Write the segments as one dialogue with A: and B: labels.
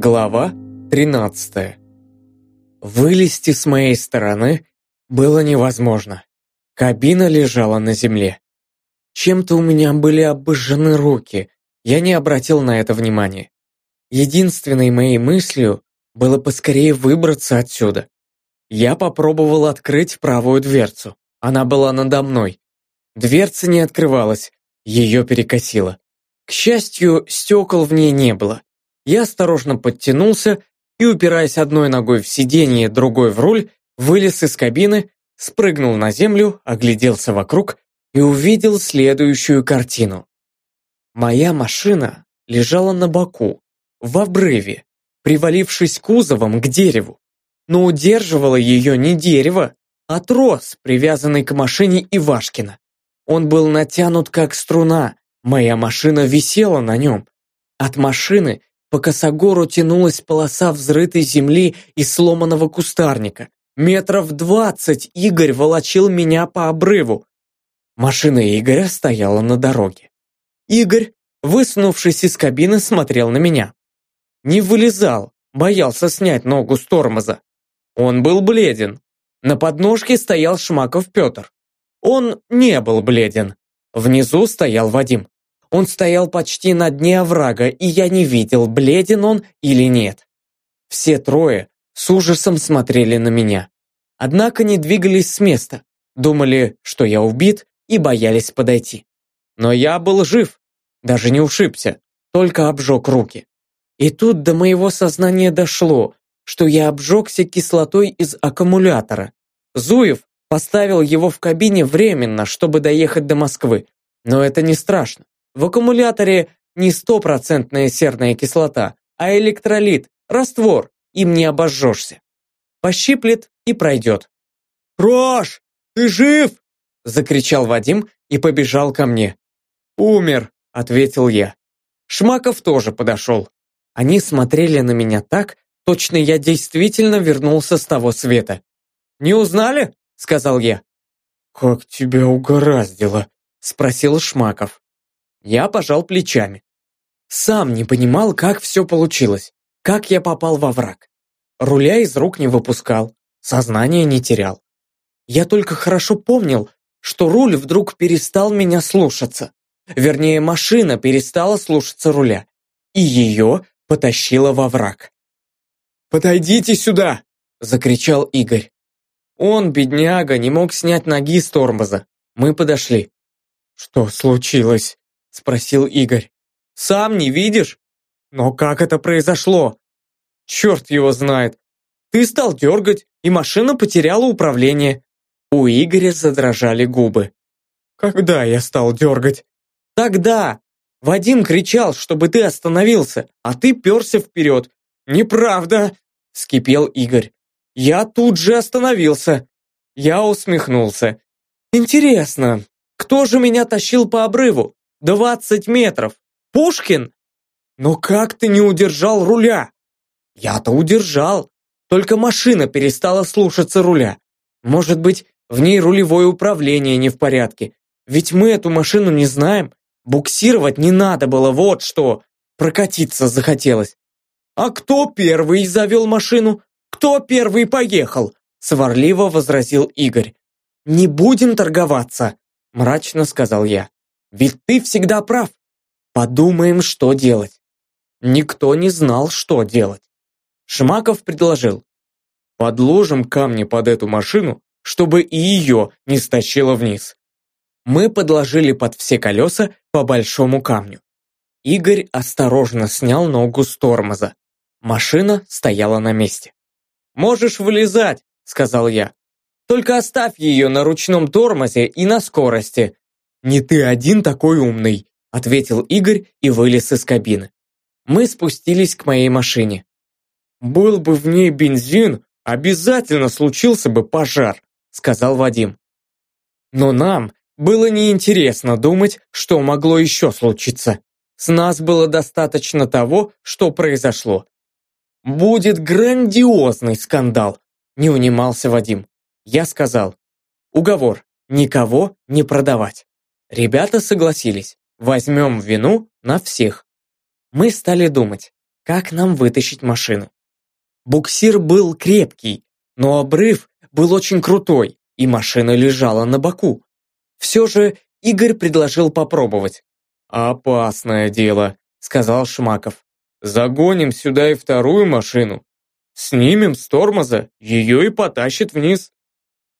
A: Глава 13 Вылезти с моей стороны было невозможно. Кабина лежала на земле. Чем-то у меня были обожжены руки, я не обратил на это внимания. Единственной моей мыслью было поскорее выбраться отсюда. Я попробовал открыть правую дверцу. Она была надо мной. Дверца не открывалась, ее перекосило. К счастью, стекол в ней не было. Я осторожно подтянулся и, упираясь одной ногой в сиденье, другой в руль, вылез из кабины, спрыгнул на землю, огляделся вокруг и увидел следующую картину. Моя машина лежала на боку, в обрыве, привалившись кузовом к дереву. Но удерживало ее не дерево, а трос, привязанный к машине Ивашкина. Он был натянут как струна, моя машина висела на нем. От машины по косогору тянулась полоса взрытой земли и сломанного кустарника. Метров двадцать Игорь волочил меня по обрыву. Машина Игоря стояла на дороге. Игорь, высунувшись из кабины, смотрел на меня. Не вылезал, боялся снять ногу с тормоза. Он был бледен. На подножке стоял Шмаков Петр. Он не был бледен. Внизу стоял Вадим. Он стоял почти на дне оврага, и я не видел, бледен он или нет. Все трое с ужасом смотрели на меня. Однако не двигались с места, думали, что я убит, и боялись подойти. Но я был жив, даже не ушибся, только обжег руки. И тут до моего сознания дошло, что я обжегся кислотой из аккумулятора. Зуев поставил его в кабине временно, чтобы доехать до Москвы. Но это не страшно. В аккумуляторе не стопроцентная серная кислота, а электролит, раствор, им не обожжешься. Пощиплет и пройдет. «Рош, ты жив?» – закричал Вадим и побежал ко мне. «Умер», – ответил я. Шмаков тоже подошел. Они смотрели на меня так, точно я действительно вернулся с того света. «Не узнали?» – сказал я. «Как тебя угораздило?» – спросил Шмаков. Я пожал плечами. Сам не понимал, как все получилось, как я попал во враг. Руля из рук не выпускал, сознание не терял. Я только хорошо помнил, что руль вдруг перестал меня слушаться. Вернее, машина перестала слушаться руля. И ее потащила во враг. «Подойдите сюда!» – закричал Игорь. Он, бедняга, не мог снять ноги с тормоза. Мы подошли. «Что случилось?» – спросил Игорь. «Сам не видишь? Но как это произошло? Черт его знает. Ты стал дергать, и машина потеряла управление». У Игоря задрожали губы. «Когда я стал дергать?» «Тогда! Вадим кричал, чтобы ты остановился, а ты перся вперед». «Неправда!» – вскипел Игорь. «Я тут же остановился». Я усмехнулся. «Интересно, кто же меня тащил по обрыву? Двадцать метров. Пушкин? Но как ты не удержал руля? Я-то удержал. Только машина перестала слушаться руля. Может быть, в ней рулевое управление не в порядке. Ведь мы эту машину не знаем. Буксировать не надо было, вот что. Прокатиться захотелось. А кто первый завел машину? Кто первый поехал? Сварливо возразил Игорь. Не будем торговаться, мрачно сказал я. Ведь ты всегда прав. Подумаем, что делать. Никто не знал, что делать. Шмаков предложил. Подложим камни под эту машину, чтобы и ее не стащило вниз. Мы подложили под все колеса по большому камню. Игорь осторожно снял ногу с тормоза. Машина стояла на месте. «Можешь вылезать», — сказал я. «Только оставь ее на ручном тормозе и на скорости. «Не ты один такой умный», — ответил Игорь и вылез из кабины. Мы спустились к моей машине. «Был бы в ней бензин, обязательно случился бы пожар», — сказал Вадим. Но нам было неинтересно думать, что могло еще случиться. С нас было достаточно того, что произошло. «Будет грандиозный скандал», — не унимался Вадим. Я сказал, «Уговор, никого не продавать». Ребята согласились. Возьмем вину на всех. Мы стали думать, как нам вытащить машину. Буксир был крепкий, но обрыв был очень крутой, и машина лежала на боку. Все же Игорь предложил попробовать. «Опасное дело», — сказал Шмаков. «Загоним сюда и вторую машину. Снимем с тормоза, ее и потащит вниз».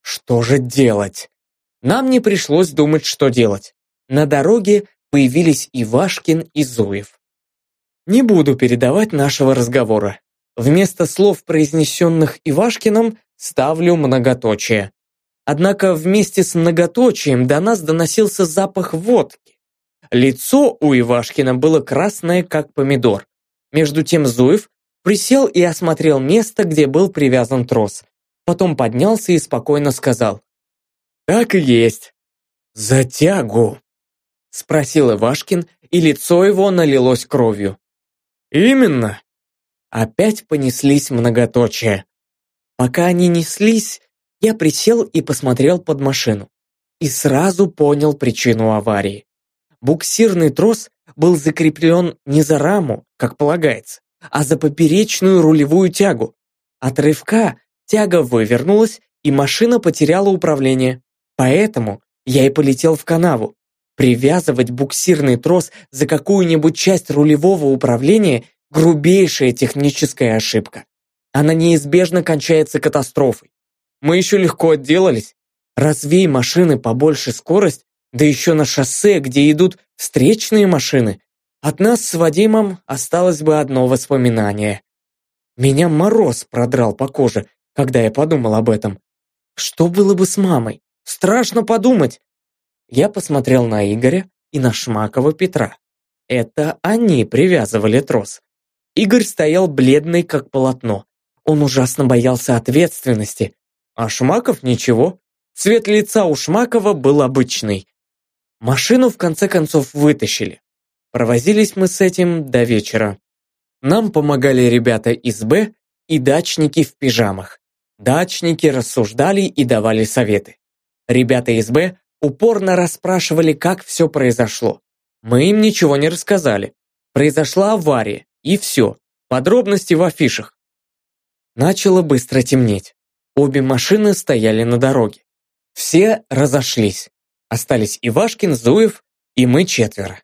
A: Что же делать? Нам не пришлось думать, что делать. На дороге появились Ивашкин и Зуев. Не буду передавать нашего разговора. Вместо слов, произнесенных Ивашкиным, ставлю многоточие. Однако вместе с многоточием до нас доносился запах водки. Лицо у Ивашкина было красное, как помидор. Между тем Зуев присел и осмотрел место, где был привязан трос. Потом поднялся и спокойно сказал. «Так и есть. Затягу!» Спросил Ивашкин, и лицо его налилось кровью. «Именно!» Опять понеслись многоточия. Пока они неслись, я присел и посмотрел под машину. И сразу понял причину аварии. Буксирный трос был закреплен не за раму, как полагается, а за поперечную рулевую тягу. От рывка тяга вывернулась, и машина потеряла управление. Поэтому я и полетел в канаву. Привязывать буксирный трос за какую-нибудь часть рулевого управления – грубейшая техническая ошибка. Она неизбежно кончается катастрофой. Мы еще легко отделались. Развей машины побольше скорость, да еще на шоссе, где идут встречные машины. От нас с Вадимом осталось бы одно воспоминание. Меня мороз продрал по коже, когда я подумал об этом. Что было бы с мамой? Страшно подумать. Я посмотрел на Игоря и на Шмакова Петра. Это они привязывали трос. Игорь стоял бледный, как полотно. Он ужасно боялся ответственности. А Шмаков ничего. Цвет лица у Шмакова был обычный. Машину в конце концов вытащили. Провозились мы с этим до вечера. Нам помогали ребята из Б и дачники в пижамах. Дачники рассуждали и давали советы. Ребята из Б упорно расспрашивали, как все произошло. Мы им ничего не рассказали. Произошла авария, и все. Подробности в афишах. Начало быстро темнеть. Обе машины стояли на дороге. Все разошлись. Остались Ивашкин, Зуев и мы четверо.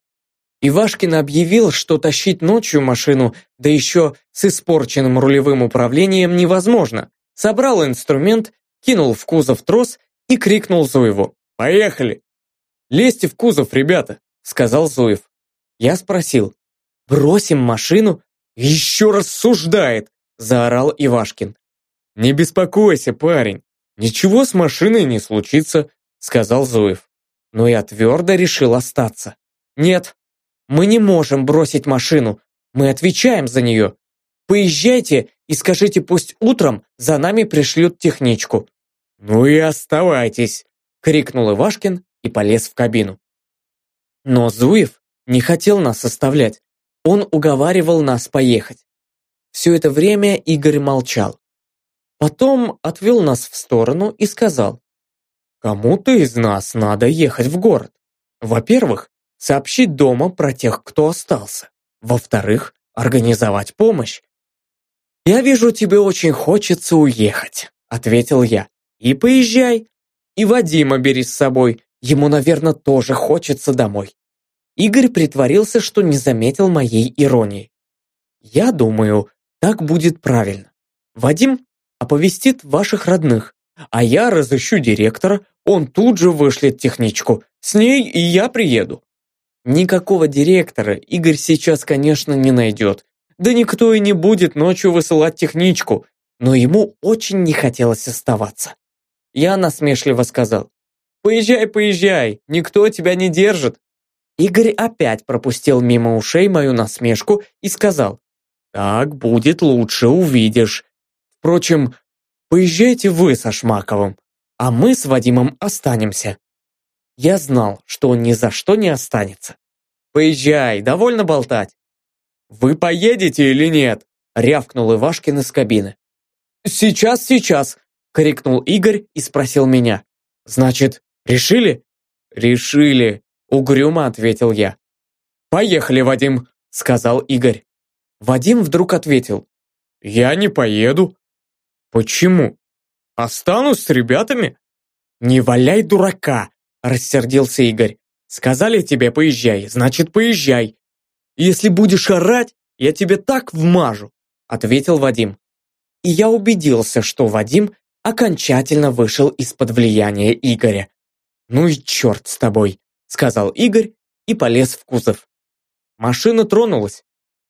A: Ивашкин объявил, что тащить ночью машину, да еще с испорченным рулевым управлением невозможно. Собрал инструмент, кинул в кузов трос и крикнул Зуеву. «Поехали!» «Лезьте в кузов, ребята!» — сказал Зуев. Я спросил. «Бросим машину?» «Еще рассуждает!» — заорал Ивашкин. «Не беспокойся, парень, ничего с машиной не случится», — сказал Зуев. Но я твердо решил остаться. «Нет, мы не можем бросить машину, мы отвечаем за нее. Поезжайте и скажите, пусть утром за нами пришлют техничку». «Ну и оставайтесь», — крикнул Ивашкин и полез в кабину. Но Зуев не хотел нас оставлять. Он уговаривал нас поехать. Все это время Игорь молчал. Потом отвел нас в сторону и сказал, «Кому-то из нас надо ехать в город. Во-первых, сообщить дома про тех, кто остался. Во-вторых, организовать помощь. «Я вижу, тебе очень хочется уехать», — ответил я. «И поезжай. И Вадима бери с собой. Ему, наверное, тоже хочется домой». Игорь притворился, что не заметил моей иронии. «Я думаю, так будет правильно. Вадим оповестит ваших родных, а я разыщу директора, он тут же вышлет техничку. С ней и я приеду. Никакого директора Игорь сейчас, конечно, не найдет. Да никто и не будет ночью высылать техничку. Но ему очень не хотелось оставаться. Я насмешливо сказал. «Поезжай, поезжай, никто тебя не держит». Игорь опять пропустил мимо ушей мою насмешку и сказал. «Так будет лучше, увидишь. Впрочем, поезжайте вы со Шмаковым, а мы с Вадимом останемся». Я знал, что он ни за что не останется. «Поезжай, довольно болтать». «Вы поедете или нет?» — рявкнул Ивашкин из кабины. «Сейчас, сейчас!» — крикнул Игорь и спросил меня. «Значит, решили?» «Решили», — угрюмо ответил я. «Поехали, Вадим», — сказал Игорь. Вадим вдруг ответил. «Я не поеду». «Почему? Останусь с ребятами?» «Не валяй дурака!» – рассердился Игорь. «Сказали тебе поезжай, значит поезжай. Если будешь орать, я тебе так вмажу!» – ответил Вадим. И я убедился, что Вадим окончательно вышел из-под влияния Игоря. «Ну и черт с тобой!» – сказал Игорь и полез в кузов. Машина тронулась.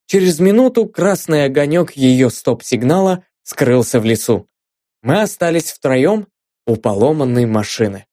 A: Через минуту красный огонек ее стоп-сигнала скрылся в лесу. Мы остались втроем у поломанной машины.